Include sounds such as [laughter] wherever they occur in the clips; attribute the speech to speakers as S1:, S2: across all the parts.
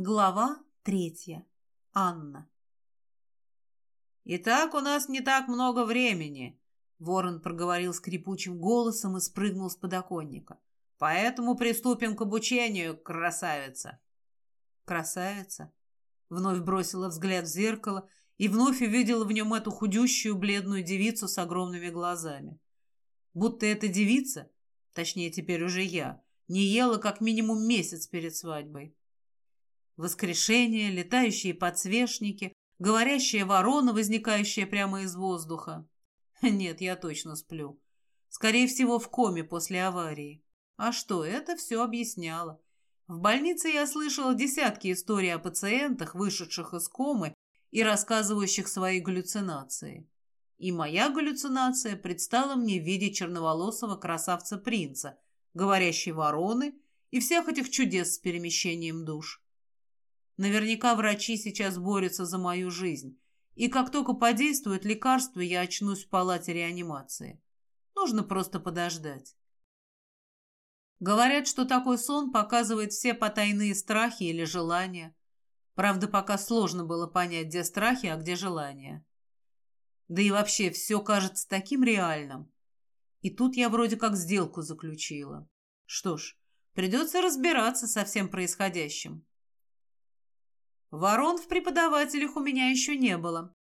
S1: Глава третья. Анна.
S2: «Итак, у нас не так много времени», — Ворон проговорил скрипучим голосом и спрыгнул с подоконника. «Поэтому приступим к обучению, красавица».
S1: «Красавица?» Вновь бросила взгляд в зеркало и вновь увидела в нем эту худющую бледную девицу с огромными глазами. Будто эта девица, точнее теперь уже я, не ела как минимум месяц перед свадьбой. Воскрешение, летающие подсвечники, говорящая ворона, возникающая прямо из воздуха. [laughs] Нет, я точно сплю. Скорее всего, в коме после аварии. А что, это все объясняло. В больнице я слышала десятки историй о пациентах, вышедших из комы и рассказывающих свои галлюцинации. И моя галлюцинация предстала мне в виде черноволосого красавца-принца, говорящей вороны и всех этих чудес с перемещением душ. Наверняка врачи сейчас борются за мою жизнь. И как только подействует лекарство, я очнусь в палате реанимации. Нужно просто подождать. Говорят, что такой сон показывает все потайные страхи или желания. Правда, пока сложно было понять, где страхи, а где желания. Да и вообще все кажется таким реальным. И тут я вроде как сделку заключила. Что ж, придется разбираться со всем происходящим. Ворон в преподавателях у меня еще не было.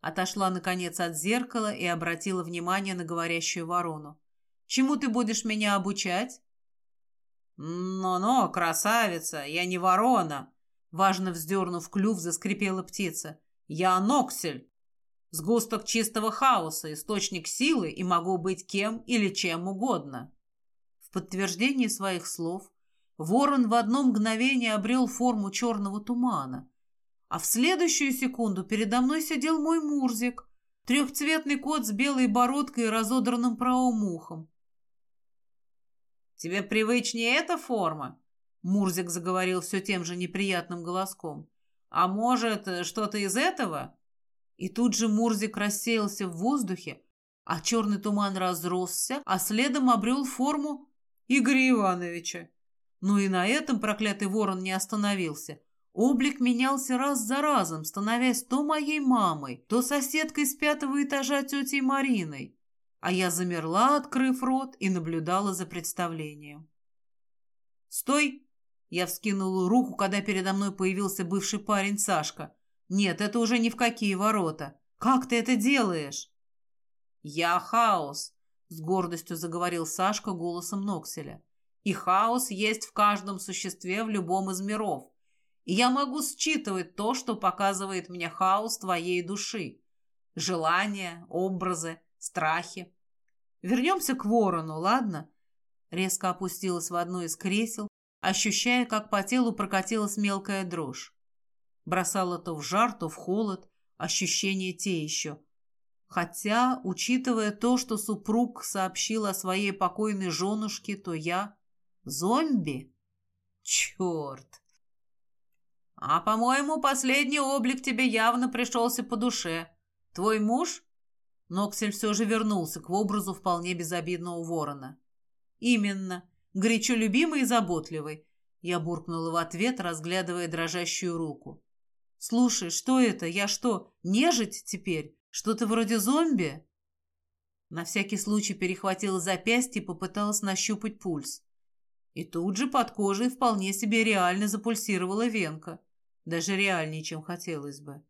S1: Отошла, наконец, от зеркала и обратила внимание на говорящую ворону. «Чему ты будешь меня обучать?»
S2: «Но-но, красавица, я не ворона!»
S1: Важно вздернув клюв, заскрипела птица.
S2: «Я Ноксель, сгусток чистого хаоса, источник силы и могу быть кем или чем угодно».
S1: В подтверждение своих слов Ворон в одно мгновение обрел форму черного тумана, а в следующую секунду передо мной сидел мой Мурзик, трехцветный кот с белой бородкой и разодранным правым ухом.
S2: «Тебе привычнее эта форма?»
S1: Мурзик заговорил все тем же неприятным голоском.
S2: «А может, что-то из этого?»
S1: И тут же Мурзик рассеялся в воздухе, а черный туман разросся, а следом обрел форму Игоря Ивановича. Но и на этом проклятый ворон не остановился. Облик менялся раз за разом, становясь то моей мамой, то соседкой с пятого этажа тетей Мариной. А я замерла, открыв рот, и наблюдала за представлением. «Стой!» Я вскинула руку, когда передо мной появился бывший парень Сашка. «Нет, это уже ни в какие ворота. Как ты это делаешь?»
S2: «Я хаос», — с гордостью заговорил Сашка голосом Нокселя. И хаос есть в каждом существе в любом из миров. И я могу считывать то, что показывает мне хаос твоей души. Желания, образы, страхи.
S1: Вернемся к ворону, ладно? Резко опустилась в одно из кресел, ощущая, как по телу прокатилась мелкая дрожь. Бросала то в жар, то в холод, ощущения те еще. Хотя, учитывая то, что супруг сообщил о своей покойной женушке, то я Зомби? Черт! А, по-моему, последний облик тебе явно пришелся по душе. Твой муж? Ноксель все же вернулся к образу вполне безобидного ворона. Именно. Горячо любимый и заботливый. Я буркнула в ответ, разглядывая дрожащую руку. «Слушай, что это? Я что, нежить теперь? Что-то вроде зомби?» На всякий случай перехватила запястье и попыталась нащупать пульс. И тут же под кожей вполне себе реально запульсировала венка. Даже реальнее, чем хотелось бы.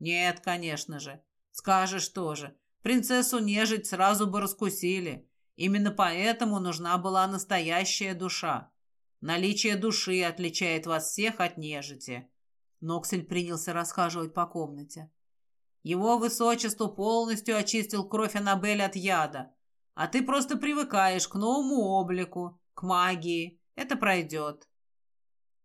S2: Нет, конечно же. Скажешь тоже. Принцессу нежить сразу бы раскусили. Именно поэтому нужна была настоящая душа. Наличие души отличает вас всех от нежити.
S1: Ноксель принялся расхаживать по комнате.
S2: Его высочество полностью очистил кровь Аннабель от яда, а ты просто привыкаешь к новому облику, к магии. Это пройдет.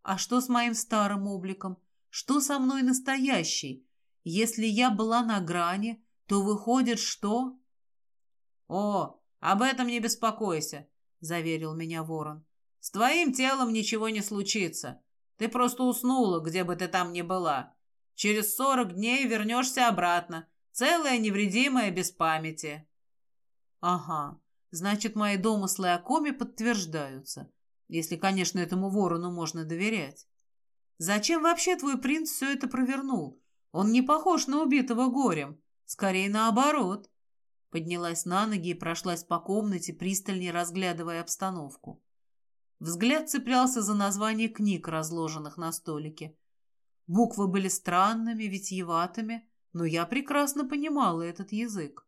S1: А что с моим старым обликом? Что со мной настоящий? Если я была на грани, то выходит, что...
S2: О, об этом не беспокойся, заверил меня ворон. С твоим телом ничего не случится. Ты просто уснула, где бы ты там ни была. Через сорок дней вернешься обратно, целая, невредимая, без памяти.
S1: Ага, Значит, мои домыслы о коме подтверждаются, если, конечно, этому ворону можно доверять. Зачем вообще твой принц все это провернул? Он не похож на убитого горем. Скорее наоборот. Поднялась на ноги и прошлась по комнате, пристальнее разглядывая обстановку. Взгляд цеплялся за названия книг, разложенных на столике. Буквы были странными, витиеватыми, но я прекрасно понимала этот язык.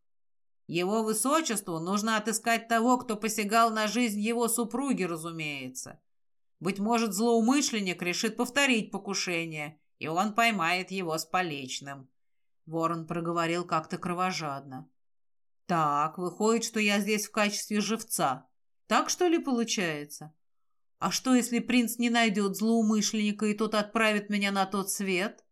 S2: Его высочеству нужно отыскать того, кто посягал на жизнь его супруги, разумеется. Быть может, злоумышленник решит повторить покушение, и он поймает его с поличным. Ворон проговорил как-то кровожадно.
S1: Так, выходит, что я здесь в качестве живца. Так что ли получается? А что, если принц не найдет злоумышленника, и тот отправит меня на тот свет?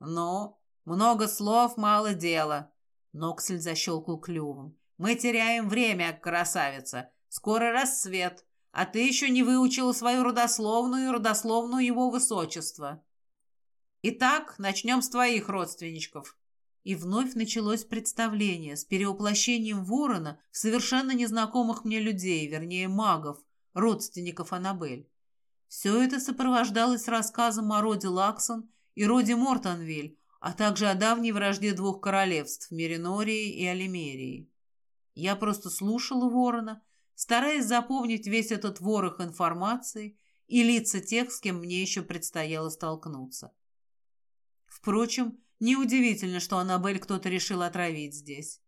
S2: Ну, много слов, мало дела. Ноксель защелкал клювом. Мы теряем время, красавица. Скоро рассвет, а ты еще не выучила свою родословную и родословную его высочества. Итак, начнем с твоих родственничков.
S1: И вновь началось представление с перевоплощением ворона в совершенно незнакомых мне людей, вернее магов, родственников Аннабель. Все это сопровождалось рассказом о роде Лаксон и роде Мортонвиль, а также о давней вражде двух королевств – Меринории и Алимерии. Я просто слушала ворона, стараясь запомнить весь этот ворох информации и лица тех, с кем мне еще предстояло столкнуться. Впрочем, неудивительно, что Аннабель кто-то решил отравить здесь.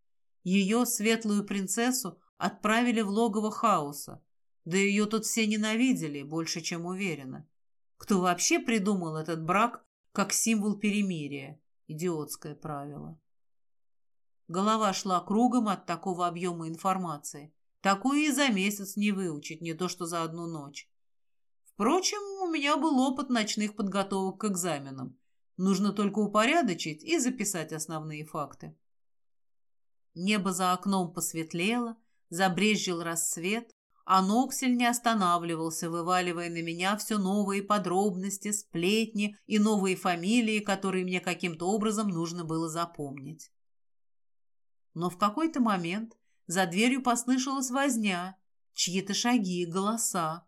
S1: Ее, светлую принцессу, отправили в логово хаоса, да ее тут все ненавидели, больше чем уверена. Кто вообще придумал этот брак как символ перемирия? Идиотское правило. Голова шла кругом от такого объема информации. Такую и за месяц не выучить, не то что за одну ночь. Впрочем, у меня был опыт ночных подготовок к экзаменам. Нужно только упорядочить и записать основные факты. Небо за окном посветлело, забрезжил рассвет, а Ноксель не останавливался, вываливая на меня все новые подробности, сплетни и новые фамилии, которые мне каким-то образом нужно было запомнить. Но в какой-то момент за дверью послышалась возня, чьи-то шаги, голоса.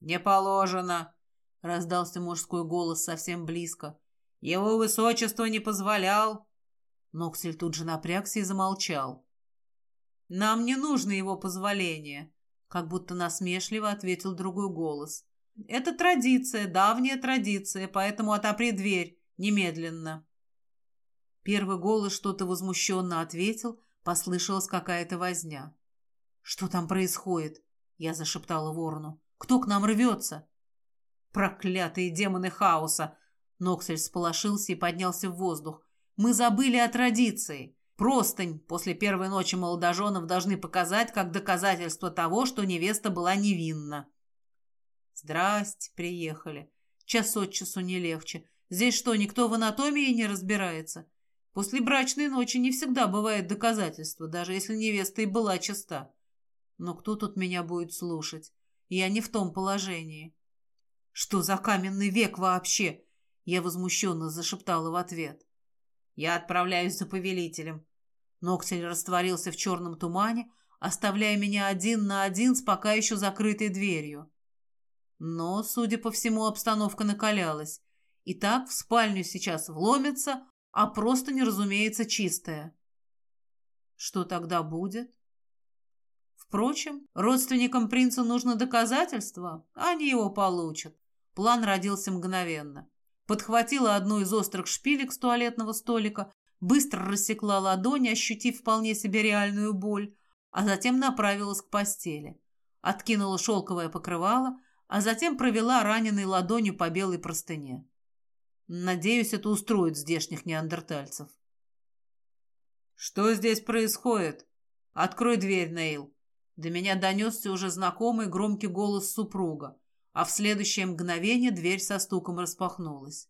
S2: «Не положено!»
S1: — раздался мужской голос совсем близко.
S2: «Его высочество не позволял!»
S1: Ноксель тут же напрягся и замолчал. «Нам не нужно его позволение», как будто насмешливо ответил другой голос. «Это традиция, давняя традиция, поэтому отопри дверь немедленно». Первый голос что-то возмущенно ответил, послышалась какая-то возня. «Что там происходит?» — я зашептала ворону. «Кто к нам рвется?» «Проклятые демоны хаоса!» Ноксель сполошился и поднялся в воздух. «Мы забыли о традиции. Простынь после первой ночи молодоженов должны показать как доказательство того, что невеста была невинна. Здрасте, приехали. Час от часу не легче. Здесь что, никто в анатомии не разбирается? После брачной ночи не всегда бывает доказательство, даже если невеста и была чиста. Но кто тут меня будет слушать? Я не в том положении. Что за каменный век вообще? Я возмущенно зашептала в ответ. Я отправляюсь за повелителем. Ноксель растворился в черном тумане, оставляя меня один на один с пока еще закрытой дверью. Но, судя по всему, обстановка накалялась. И так в спальню сейчас вломится, а просто не разумеется чистая. Что тогда будет? Впрочем, родственникам принца нужно доказательство, они его получат. План родился мгновенно. Подхватила одну из острых шпилек с туалетного столика быстро рассекла ладонь, ощутив вполне себе реальную боль, а затем направилась к постели. Откинула шелковое покрывало, а затем провела раненой ладонью по белой простыне. Надеюсь, это устроит здешних неандертальцев. «Что здесь происходит? Открой дверь, Нейл!» До меня донесся уже знакомый громкий голос супруга, а в следующее мгновение дверь со стуком распахнулась.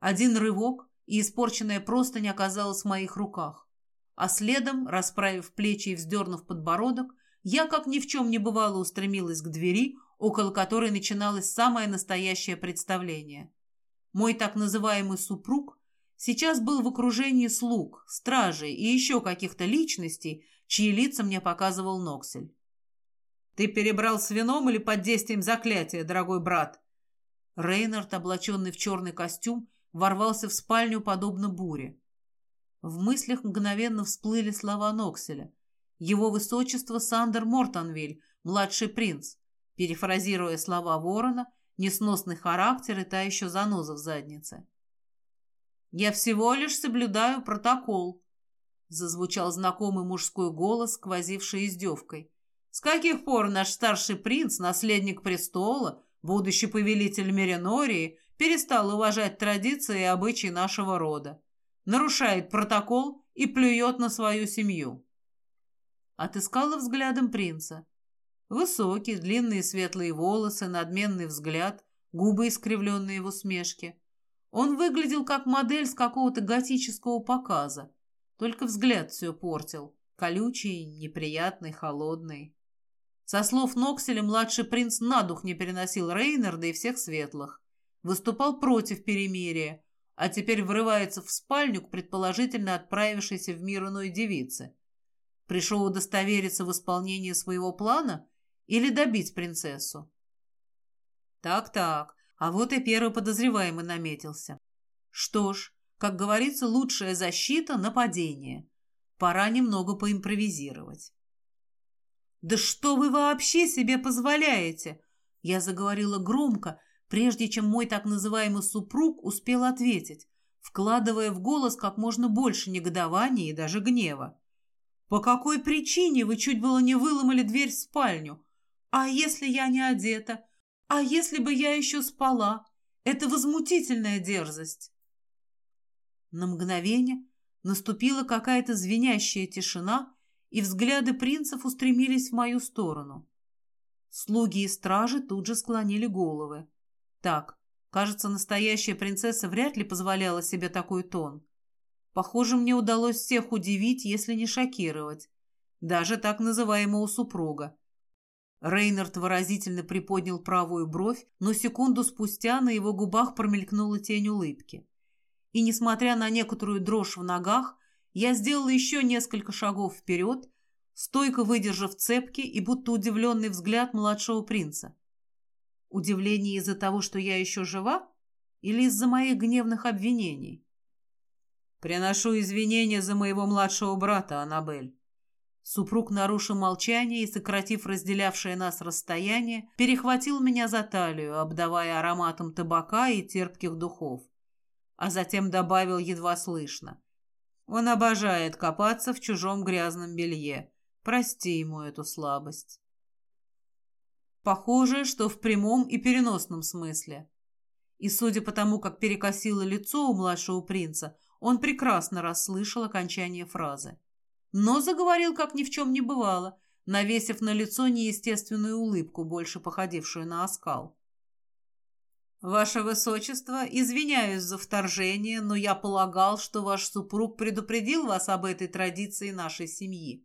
S1: Один рывок, и испорченная простынь оказалась в моих руках. А следом, расправив плечи и вздернув подбородок, я, как ни в чем не бывало, устремилась к двери, около которой начиналось самое настоящее представление. Мой так называемый супруг сейчас был в окружении слуг, стражей и еще каких-то личностей, чьи лица мне показывал Ноксель. «Ты перебрал с вином или под действием заклятия, дорогой брат?» Рейнард, облаченный в черный костюм, ворвался в спальню подобно буре. В мыслях мгновенно всплыли слова Нокселя. Его высочество Сандер Мортонвиль, младший принц, перефразируя слова ворона, несносный характер и та еще заноза в заднице. «Я всего лишь соблюдаю протокол», — зазвучал знакомый мужской голос, сквозивший издевкой. «С каких пор наш старший принц, наследник престола, будущий повелитель Меринории, перестал уважать традиции и обычаи нашего рода, нарушает протокол и плюет на свою семью?» Отыскала взглядом принца. Высокий, длинные светлые волосы, надменный взгляд, губы искривленные в усмешке. Он выглядел как модель с какого-то готического показа. Только взгляд все портил. Колючий, неприятный, холодный. Со слов Нокселя, младший принц на дух не переносил Рейнарда и всех светлых. Выступал против перемирия, а теперь врывается в спальню к предположительно отправившейся в мир иной девице. Пришел удостовериться в исполнении своего плана или добить принцессу? Так-так, а вот и первый подозреваемый наметился. Что ж, как говорится, лучшая защита – нападение. Пора немного поимпровизировать. «Да что вы вообще себе позволяете?» Я заговорила громко, прежде чем мой так называемый супруг успел ответить, вкладывая в голос как можно больше негодования и даже гнева. «По какой причине вы чуть было не выломали дверь в спальню? А если я не одета? А если бы я еще спала? Это возмутительная дерзость. На мгновение наступила какая-то звенящая тишина, и взгляды принцев устремились в мою сторону. Слуги и стражи тут же склонили головы. Так, кажется, настоящая принцесса вряд ли позволяла себе такой тон. Похоже, мне удалось всех удивить, если не шокировать. Даже так называемого супруга. Рейнард выразительно приподнял правую бровь, но секунду спустя на его губах промелькнула тень улыбки. И, несмотря на некоторую дрожь в ногах, я сделала еще несколько шагов вперед, стойко выдержав цепки и будто удивленный взгляд младшего принца. Удивление из-за того, что я еще жива, или из-за моих гневных обвинений? «Приношу извинения за моего младшего брата, Аннабель», Супруг нарушил молчание и, сократив разделявшее нас расстояние, перехватил меня за талию, обдавая ароматом табака и терпких духов. А затем добавил едва слышно. Он обожает копаться в чужом грязном белье. Прости ему эту слабость. Похоже, что в прямом и переносном смысле. И судя по тому, как перекосило лицо у младшего принца, он прекрасно расслышал окончание фразы но заговорил, как ни в чем не бывало, навесив на лицо неестественную улыбку, больше походившую на оскал. «Ваше Высочество, извиняюсь за вторжение, но я полагал, что ваш супруг предупредил вас об этой традиции нашей семьи.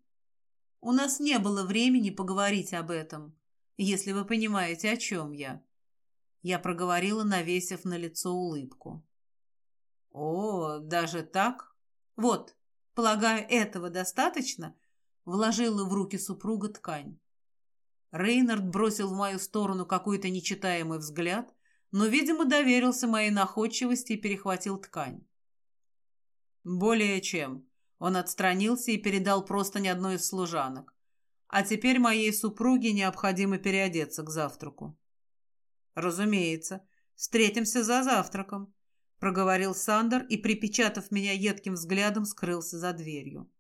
S1: У нас не было времени поговорить об этом, если вы понимаете, о чем я». Я проговорила, навесив на лицо улыбку. «О, даже так? Вот, Полагаю, этого достаточно?» Вложила в руки супруга ткань. Рейнард бросил в мою сторону какой-то нечитаемый взгляд, но, видимо, доверился моей находчивости и перехватил ткань. «Более чем». Он отстранился и передал просто ни одной из служанок. «А теперь моей супруге необходимо переодеться к завтраку». «Разумеется. Встретимся за завтраком», проговорил Сандер и, припечатав меня едким взглядом, скрылся за дверью.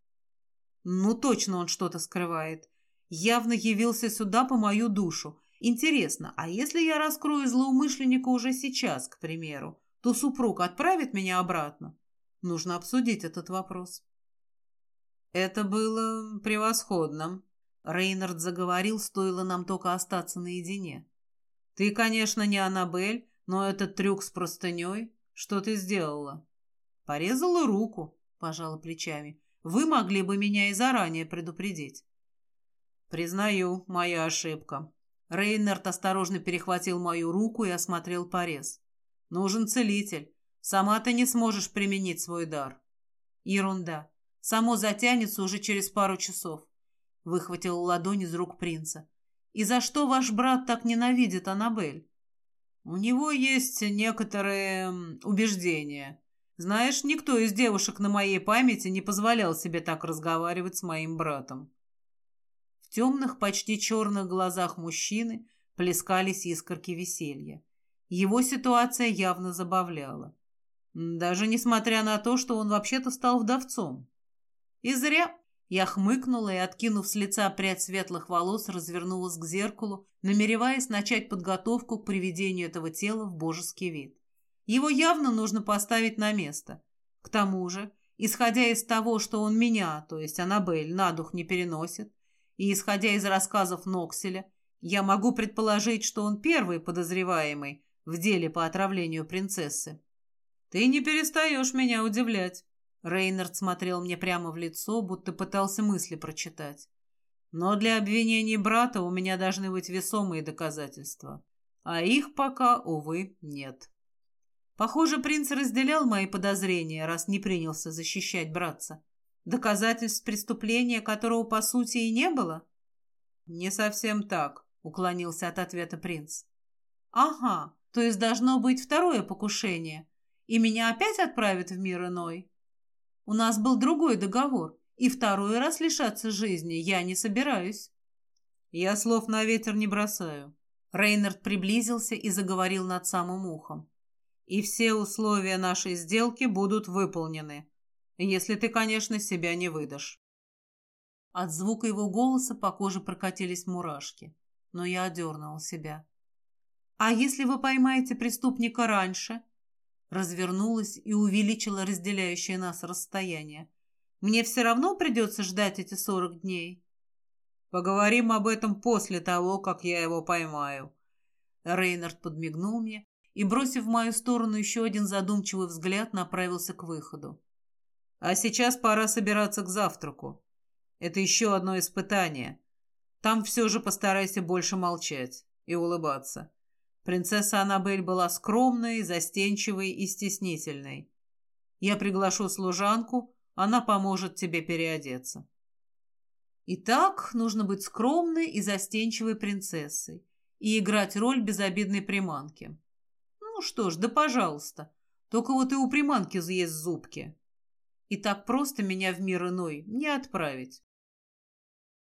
S1: Ну, точно он что-то скрывает. Явно явился сюда по мою душу. Интересно, а если я раскрою злоумышленника уже сейчас, к примеру, то супруг отправит меня обратно? Нужно обсудить этот вопрос. Это было превосходно. Рейнард заговорил, стоило нам только остаться наедине. Ты, конечно, не Аннабель, но этот трюк с простыней «Что ты сделала?» «Порезала руку», — пожала плечами. «Вы могли бы меня и заранее предупредить». «Признаю, моя ошибка». Рейнард осторожно перехватил мою руку и осмотрел порез. «Нужен целитель. Сама ты не сможешь применить свой дар». «Ерунда. Само затянется уже через пару часов», — выхватил ладонь из рук принца. «И за что ваш брат так ненавидит Аннабель?»
S2: У него есть некоторые убеждения. Знаешь, никто из девушек на моей памяти не позволял себе так разговаривать с моим братом. В темных, почти черных глазах мужчины плескались искорки веселья. Его ситуация явно забавляла. Даже несмотря на то, что он вообще-то стал вдовцом. И зря. Я хмыкнула и, откинув с лица прядь светлых волос, развернулась к зеркалу, намереваясь начать подготовку к приведению этого тела в божеский вид. Его явно нужно поставить на место. К тому же, исходя из того, что он меня, то есть Аннабель, на дух не переносит, и исходя из рассказов Нокселя, я могу предположить, что он первый подозреваемый в деле по отравлению принцессы. «Ты не перестаешь меня удивлять», Рейнард смотрел мне прямо в лицо, будто пытался мысли прочитать. Но для обвинений брата у меня должны быть весомые доказательства. А их пока, увы, нет. Похоже, принц разделял мои подозрения, раз не принялся защищать братца. Доказательств преступления, которого, по сути, и не было? Не совсем так, уклонился от ответа принц. Ага, то есть должно быть второе покушение, и меня опять отправят в мир иной? У нас был другой договор, и второй раз лишаться жизни я не собираюсь. Я слов на ветер не бросаю. Рейнард приблизился и заговорил над самым ухом. И все условия нашей сделки будут выполнены, если ты, конечно, себя не выдашь. От звука его голоса по коже прокатились мурашки, но я одернула себя. «А если вы поймаете преступника раньше?» Развернулась и увеличила разделяющее нас расстояние. Мне все равно придется ждать эти сорок дней. Поговорим об этом после того, как я его поймаю. Рейнард подмигнул мне и, бросив в мою сторону еще один задумчивый взгляд, направился к выходу. А сейчас пора собираться к завтраку. Это еще одно испытание. Там все же постарайся больше молчать и улыбаться. Принцесса Аннабель была скромной, застенчивой и стеснительной. Я приглашу служанку, она поможет тебе переодеться. Итак, нужно быть скромной и застенчивой принцессой и играть роль безобидной приманки. Ну что ж, да пожалуйста. Только вот и у приманки есть зубки. И так просто меня в мир иной не отправить.